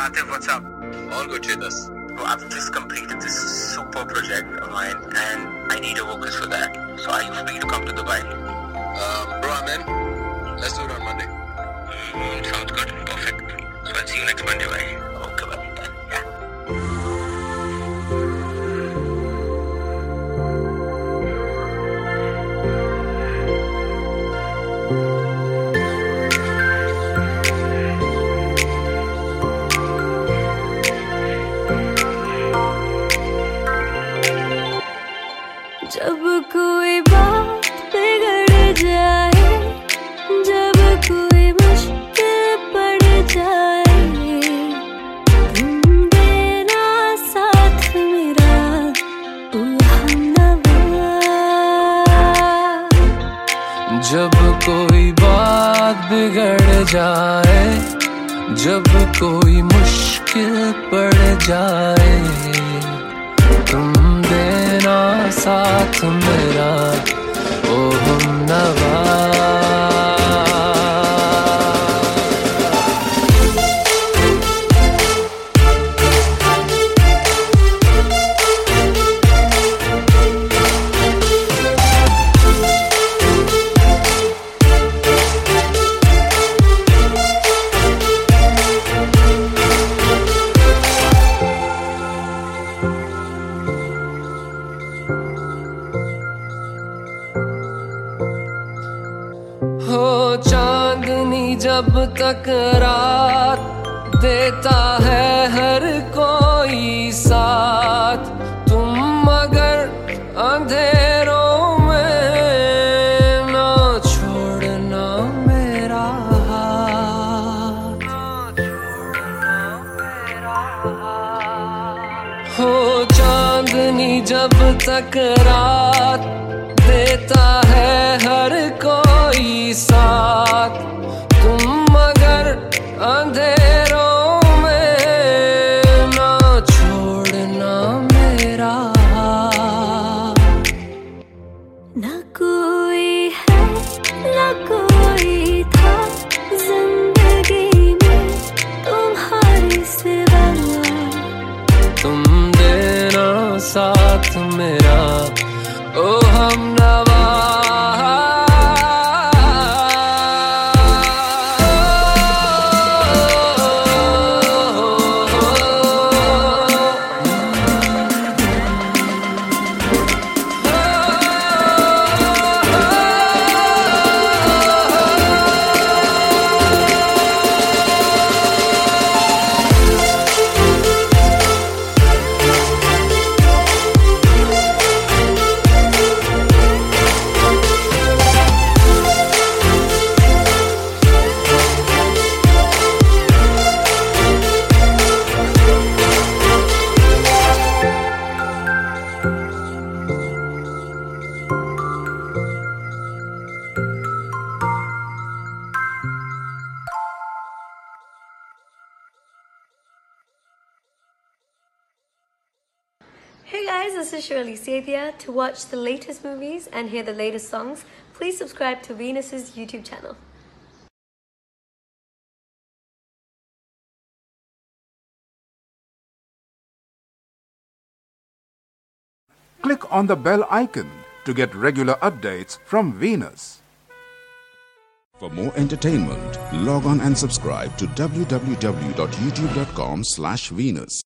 Atif, what's up? All good, Chetas. Well, I've just completed this super project of mine and I need a vocalist for that. So are you free to come to Dubai? Um, bro, I'm in. Let's do it on Monday. जब कोई बात बिगड़ जाए, जब कोई मुश्किल पड़ जाए तुम देना साथ मेरा जब कोई बात बिगड़ जाए, जब कोई मुश्किल पड़ जाए। साथ मेरा। हो चांदनी जब तक रात देता है हर चांदनी जब तक रात देता है हर कोई साथ। मेरा। ओ हम नवा Hey guys, this is Shirley Sathia. To watch the latest movies and hear the latest songs, please subscribe to Venus's YouTube channel. Click on the bell icon to get regular updates from Venus. For more entertainment, log on and subscribe to www.youtube.com slash Venus.